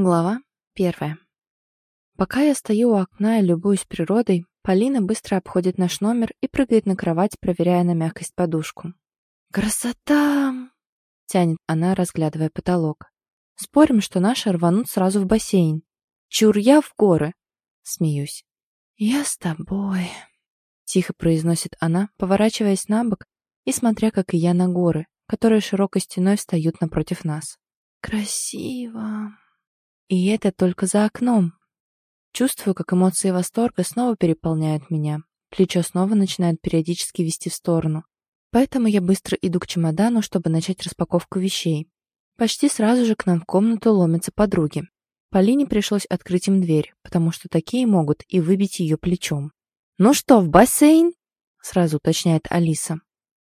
Глава первая. Пока я стою у окна и любуюсь природой, Полина быстро обходит наш номер и прыгает на кровать, проверяя на мягкость подушку. «Красота!» — тянет она, разглядывая потолок. «Спорим, что наши рванут сразу в бассейн. Чур я в горы!» — смеюсь. «Я с тобой!» — тихо произносит она, поворачиваясь на бок и смотря, как и я, на горы, которые широкой стеной встают напротив нас. «Красиво!» И это только за окном. Чувствую, как эмоции восторга снова переполняют меня. Плечо снова начинает периодически вести в сторону. Поэтому я быстро иду к чемодану, чтобы начать распаковку вещей. Почти сразу же к нам в комнату ломятся подруги. Полине пришлось открыть им дверь, потому что такие могут и выбить ее плечом. «Ну что, в бассейн?» — сразу уточняет Алиса.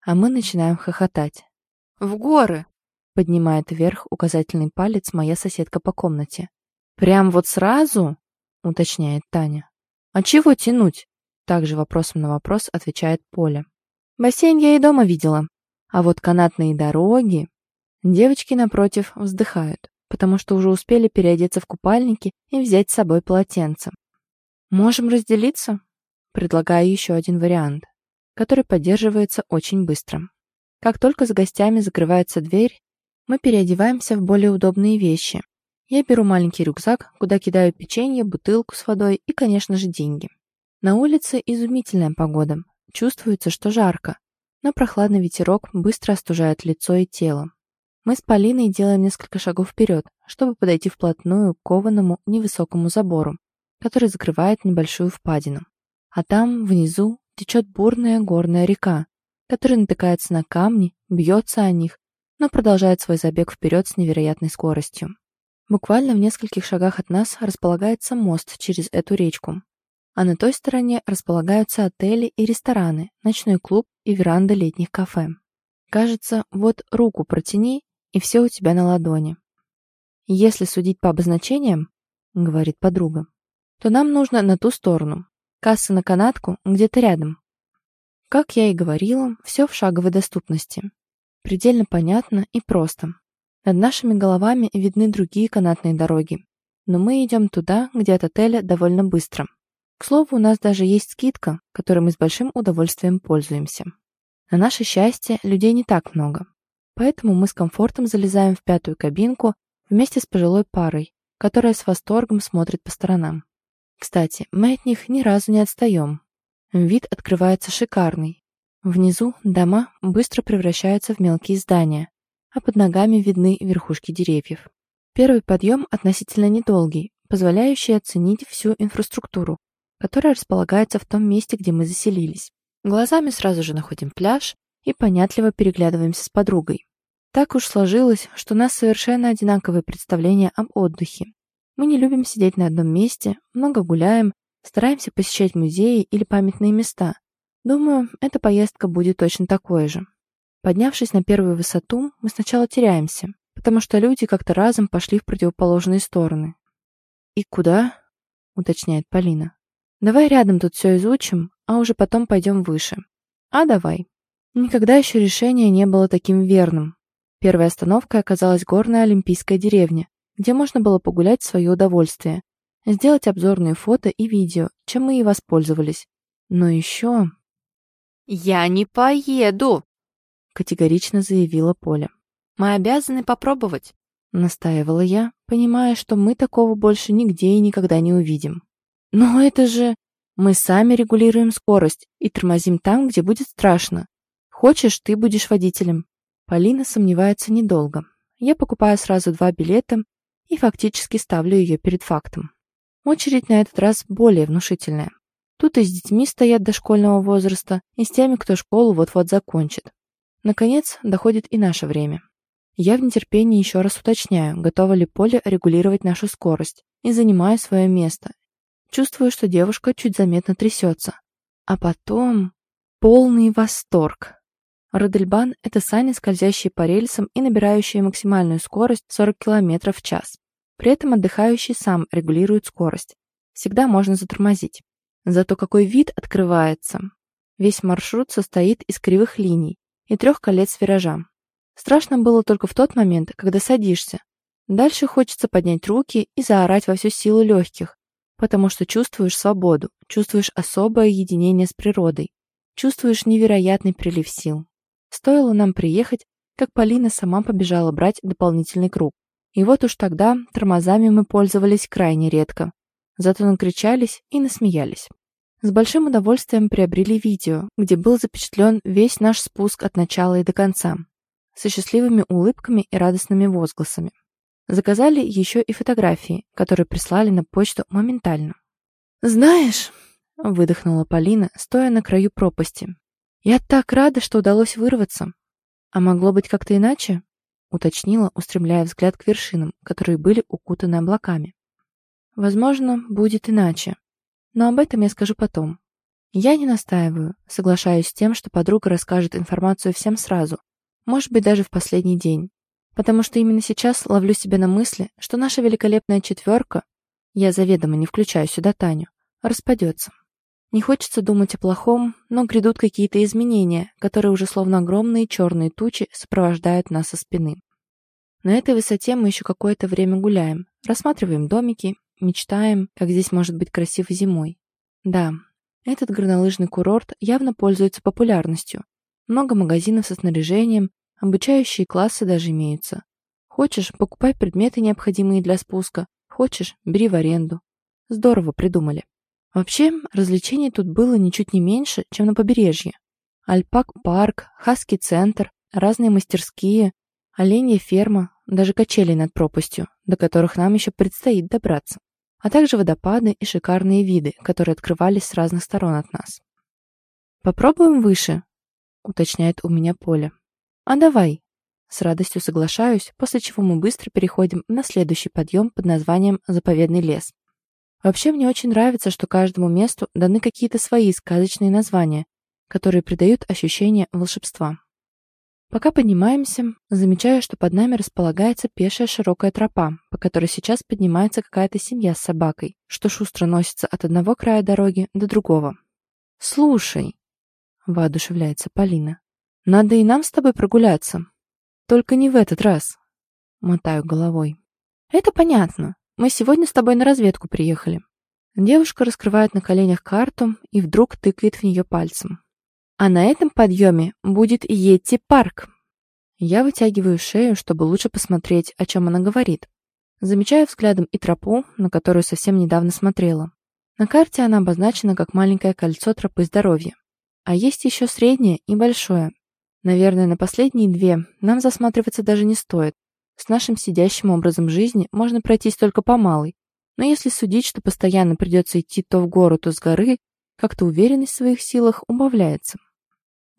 А мы начинаем хохотать. «В горы!» — поднимает вверх указательный палец моя соседка по комнате. «Прям вот сразу?» — уточняет Таня. «А чего тянуть?» Также вопросом на вопрос отвечает Поля. «Бассейн я и дома видела. А вот канатные дороги...» Девочки, напротив, вздыхают, потому что уже успели переодеться в купальники и взять с собой полотенце. «Можем разделиться?» Предлагаю еще один вариант, который поддерживается очень быстро. Как только за гостями закрывается дверь, мы переодеваемся в более удобные вещи. Я беру маленький рюкзак, куда кидаю печенье, бутылку с водой и, конечно же, деньги. На улице изумительная погода. Чувствуется, что жарко, но прохладный ветерок быстро остужает лицо и тело. Мы с Полиной делаем несколько шагов вперед, чтобы подойти вплотную к кованому невысокому забору, который закрывает небольшую впадину. А там, внизу, течет бурная горная река, которая натыкается на камни, бьется о них но продолжает свой забег вперед с невероятной скоростью. Буквально в нескольких шагах от нас располагается мост через эту речку, а на той стороне располагаются отели и рестораны, ночной клуб и веранда летних кафе. Кажется, вот руку протяни, и все у тебя на ладони. Если судить по обозначениям, говорит подруга, то нам нужно на ту сторону. Касса на канатку где-то рядом. Как я и говорила, все в шаговой доступности. Предельно понятно и просто. Над нашими головами видны другие канатные дороги. Но мы идем туда, где от отеля довольно быстро. К слову, у нас даже есть скидка, которой мы с большим удовольствием пользуемся. На наше счастье, людей не так много. Поэтому мы с комфортом залезаем в пятую кабинку вместе с пожилой парой, которая с восторгом смотрит по сторонам. Кстати, мы от них ни разу не отстаем. Вид открывается шикарный, Внизу дома быстро превращаются в мелкие здания, а под ногами видны верхушки деревьев. Первый подъем относительно недолгий, позволяющий оценить всю инфраструктуру, которая располагается в том месте, где мы заселились. Глазами сразу же находим пляж и понятливо переглядываемся с подругой. Так уж сложилось, что у нас совершенно одинаковые представления об отдыхе. Мы не любим сидеть на одном месте, много гуляем, стараемся посещать музеи или памятные места, Думаю, эта поездка будет точно такой же. Поднявшись на первую высоту, мы сначала теряемся, потому что люди как-то разом пошли в противоположные стороны. «И куда?» — уточняет Полина. «Давай рядом тут все изучим, а уже потом пойдем выше». «А давай». Никогда еще решение не было таким верным. Первой остановкой оказалась горная олимпийская деревня, где можно было погулять в свое удовольствие, сделать обзорные фото и видео, чем мы и воспользовались. Но еще... «Я не поеду!» — категорично заявила Поля. «Мы обязаны попробовать», — настаивала я, понимая, что мы такого больше нигде и никогда не увидим. «Но это же... Мы сами регулируем скорость и тормозим там, где будет страшно. Хочешь, ты будешь водителем». Полина сомневается недолго. Я покупаю сразу два билета и фактически ставлю ее перед фактом. Очередь на этот раз более внушительная. Тут и с детьми стоят дошкольного возраста, и с теми, кто школу вот-вот закончит. Наконец, доходит и наше время. Я в нетерпении еще раз уточняю, готова ли Поле регулировать нашу скорость, и занимаю свое место. Чувствую, что девушка чуть заметно трясется. А потом... Полный восторг. Родельбан — это сани, скользящие по рельсам и набирающие максимальную скорость 40 км в час. При этом отдыхающий сам регулирует скорость. Всегда можно затормозить. Зато какой вид открывается. Весь маршрут состоит из кривых линий и трех колец виража. Страшно было только в тот момент, когда садишься. Дальше хочется поднять руки и заорать во всю силу легких, потому что чувствуешь свободу, чувствуешь особое единение с природой, чувствуешь невероятный прилив сил. Стоило нам приехать, как Полина сама побежала брать дополнительный круг. И вот уж тогда тормозами мы пользовались крайне редко. Зато накричались и насмеялись. С большим удовольствием приобрели видео, где был запечатлен весь наш спуск от начала и до конца, со счастливыми улыбками и радостными возгласами. Заказали еще и фотографии, которые прислали на почту моментально. «Знаешь», — выдохнула Полина, стоя на краю пропасти, «я так рада, что удалось вырваться. А могло быть как-то иначе?» — уточнила, устремляя взгляд к вершинам, которые были укутаны облаками. «Возможно, будет иначе», но об этом я скажу потом. Я не настаиваю, соглашаюсь с тем, что подруга расскажет информацию всем сразу, может быть, даже в последний день. Потому что именно сейчас ловлю себя на мысли, что наша великолепная четверка, я заведомо не включаю сюда Таню, распадется. Не хочется думать о плохом, но грядут какие-то изменения, которые уже словно огромные черные тучи сопровождают нас со спины. На этой высоте мы еще какое-то время гуляем, рассматриваем домики Мечтаем, как здесь может быть красиво зимой. Да, этот горнолыжный курорт явно пользуется популярностью. Много магазинов со снаряжением, обучающие классы даже имеются. Хочешь, покупай предметы, необходимые для спуска. Хочешь, бери в аренду. Здорово придумали. Вообще, развлечений тут было ничуть не меньше, чем на побережье. Альпак-парк, хаски-центр, разные мастерские, оленья ферма, даже качели над пропастью, до которых нам еще предстоит добраться а также водопады и шикарные виды, которые открывались с разных сторон от нас. «Попробуем выше», — уточняет у меня Поля. «А давай». С радостью соглашаюсь, после чего мы быстро переходим на следующий подъем под названием «Заповедный лес». Вообще мне очень нравится, что каждому месту даны какие-то свои сказочные названия, которые придают ощущение волшебства. Пока поднимаемся, замечаю, что под нами располагается пешая широкая тропа, по которой сейчас поднимается какая-то семья с собакой, что шустро носится от одного края дороги до другого. «Слушай», — воодушевляется Полина, — «надо и нам с тобой прогуляться. Только не в этот раз», — мотаю головой. «Это понятно. Мы сегодня с тобой на разведку приехали». Девушка раскрывает на коленях карту и вдруг тыкает в нее пальцем. А на этом подъеме будет Йетти-парк. Я вытягиваю шею, чтобы лучше посмотреть, о чем она говорит. Замечаю взглядом и тропу, на которую совсем недавно смотрела. На карте она обозначена как маленькое кольцо тропы здоровья. А есть еще среднее и большое. Наверное, на последние две нам засматриваться даже не стоит. С нашим сидящим образом жизни можно пройтись только по малой. Но если судить, что постоянно придется идти то в гору, то с горы, как-то уверенность в своих силах убавляется.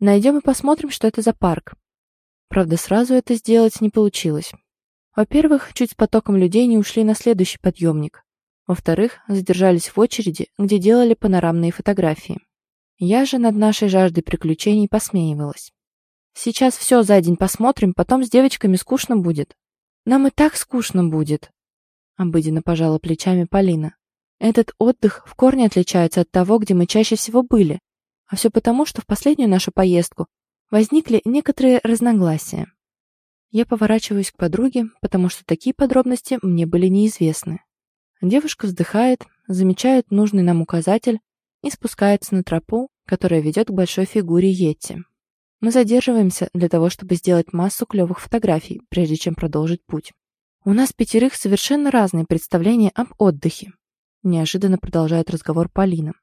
Найдем и посмотрим, что это за парк. Правда, сразу это сделать не получилось. Во-первых, чуть с потоком людей не ушли на следующий подъемник. Во-вторых, задержались в очереди, где делали панорамные фотографии. Я же над нашей жаждой приключений посмеивалась. Сейчас все за день посмотрим, потом с девочками скучно будет. Нам и так скучно будет. Обыденно пожала плечами Полина. Этот отдых в корне отличается от того, где мы чаще всего были, а все потому, что в последнюю нашу поездку возникли некоторые разногласия. Я поворачиваюсь к подруге, потому что такие подробности мне были неизвестны. Девушка вздыхает, замечает нужный нам указатель и спускается на тропу, которая ведет к большой фигуре Йетти. Мы задерживаемся для того, чтобы сделать массу клевых фотографий, прежде чем продолжить путь. У нас пятерых совершенно разные представления об отдыхе. Неожиданно продолжает разговор Полина.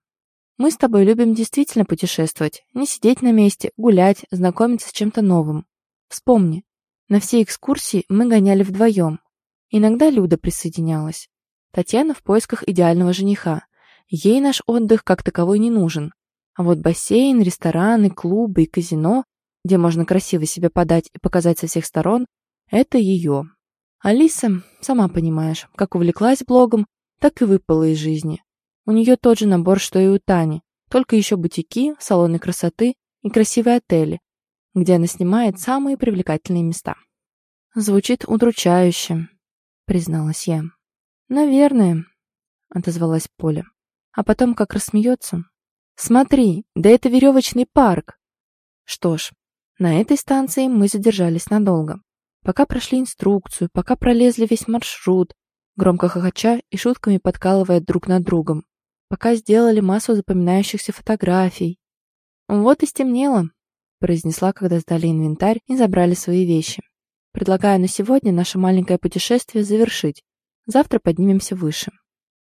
Мы с тобой любим действительно путешествовать, не сидеть на месте, гулять, знакомиться с чем-то новым. Вспомни, на все экскурсии мы гоняли вдвоем. Иногда Люда присоединялась. Татьяна в поисках идеального жениха. Ей наш отдых как таковой не нужен. А вот бассейн, рестораны, клубы и казино, где можно красиво себя подать и показать со всех сторон, это ее. Алиса, сама понимаешь, как увлеклась блогом, так и выпала из жизни. У нее тот же набор, что и у Тани, только еще бутики, салоны красоты и красивые отели, где она снимает самые привлекательные места. «Звучит удручающе», — призналась я. «Наверное», — отозвалась Поля. А потом как рассмеется. «Смотри, да это веревочный парк!» Что ж, на этой станции мы задержались надолго. Пока прошли инструкцию, пока пролезли весь маршрут, громко хохоча и шутками подкалывая друг над другом. Пока сделали массу запоминающихся фотографий. «Вот и стемнело», — произнесла, когда сдали инвентарь и забрали свои вещи. «Предлагаю на сегодня наше маленькое путешествие завершить. Завтра поднимемся выше».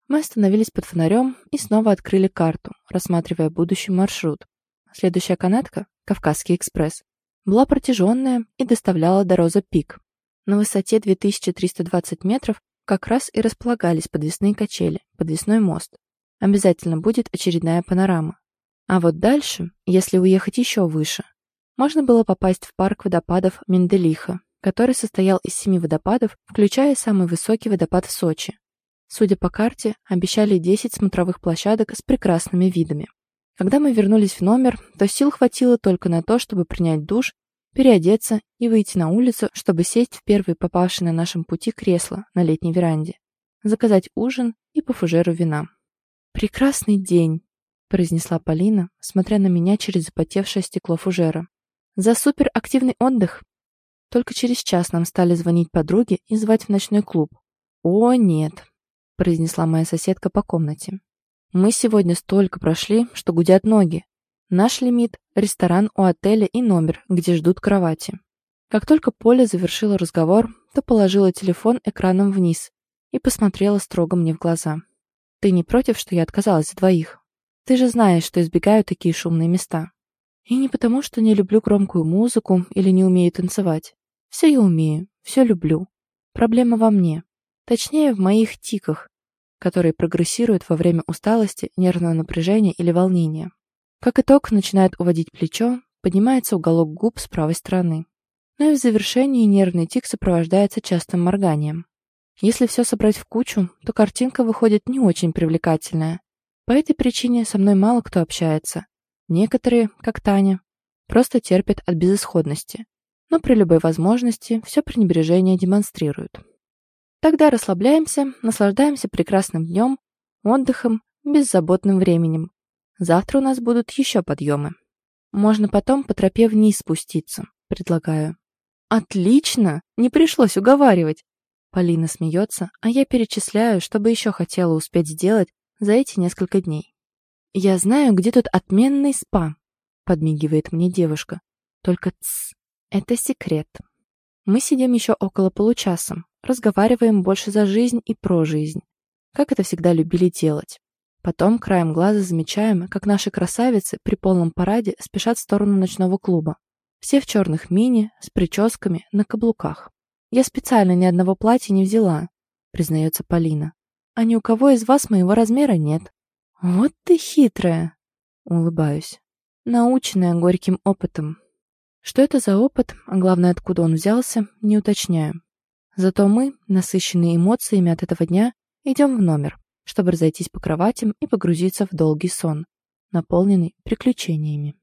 Мы остановились под фонарем и снова открыли карту, рассматривая будущий маршрут. Следующая канатка — Кавказский экспресс была протяженная и доставляла до Роза Пик. На высоте 2320 метров как раз и располагались подвесные качели, подвесной мост. Обязательно будет очередная панорама. А вот дальше, если уехать еще выше, можно было попасть в парк водопадов Менделиха, который состоял из семи водопадов, включая самый высокий водопад в Сочи. Судя по карте, обещали 10 смотровых площадок с прекрасными видами. Когда мы вернулись в номер, то сил хватило только на то, чтобы принять душ, переодеться и выйти на улицу, чтобы сесть в первые попавшие на нашем пути кресло на летней веранде, заказать ужин и по фужеру вина. «Прекрасный день», — произнесла Полина, смотря на меня через запотевшее стекло фужера. «За суперактивный отдых!» Только через час нам стали звонить подруги и звать в ночной клуб. «О, нет», — произнесла моя соседка по комнате. Мы сегодня столько прошли, что гудят ноги. Наш лимит — ресторан у отеля и номер, где ждут кровати. Как только Поля завершила разговор, то положила телефон экраном вниз и посмотрела строго мне в глаза. «Ты не против, что я отказалась от двоих? Ты же знаешь, что избегаю такие шумные места. И не потому, что не люблю громкую музыку или не умею танцевать. Все я умею, все люблю. Проблема во мне. Точнее, в моих тиках, которые прогрессируют во время усталости, нервного напряжения или волнения. Как итог, начинает уводить плечо, поднимается уголок губ с правой стороны. Но и в завершении нервный тик сопровождается частым морганием. Если все собрать в кучу, то картинка выходит не очень привлекательная. По этой причине со мной мало кто общается. Некоторые, как Таня, просто терпят от безысходности, но при любой возможности все пренебрежение демонстрируют. Тогда расслабляемся, наслаждаемся прекрасным днем, отдыхом, беззаботным временем. Завтра у нас будут еще подъемы. Можно потом по тропе вниз спуститься, предлагаю. Отлично! Не пришлось уговаривать. Полина смеется, а я перечисляю, что бы еще хотела успеть сделать за эти несколько дней. «Я знаю, где тут отменный спа», — подмигивает мне девушка. «Только тс, это секрет». Мы сидим еще около получаса, разговариваем больше за жизнь и про жизнь, как это всегда любили делать. Потом краем глаза замечаем, как наши красавицы при полном параде спешат в сторону ночного клуба. Все в черных мини, с прическами, на каблуках. Я специально ни одного платья не взяла, признается Полина. А ни у кого из вас моего размера нет. Вот ты хитрая, улыбаюсь. Наученная горьким опытом. Что это за опыт, а главное, откуда он взялся, не уточняю. Зато мы, насыщенные эмоциями от этого дня, идем в номер, чтобы разойтись по кроватям и погрузиться в долгий сон, наполненный приключениями.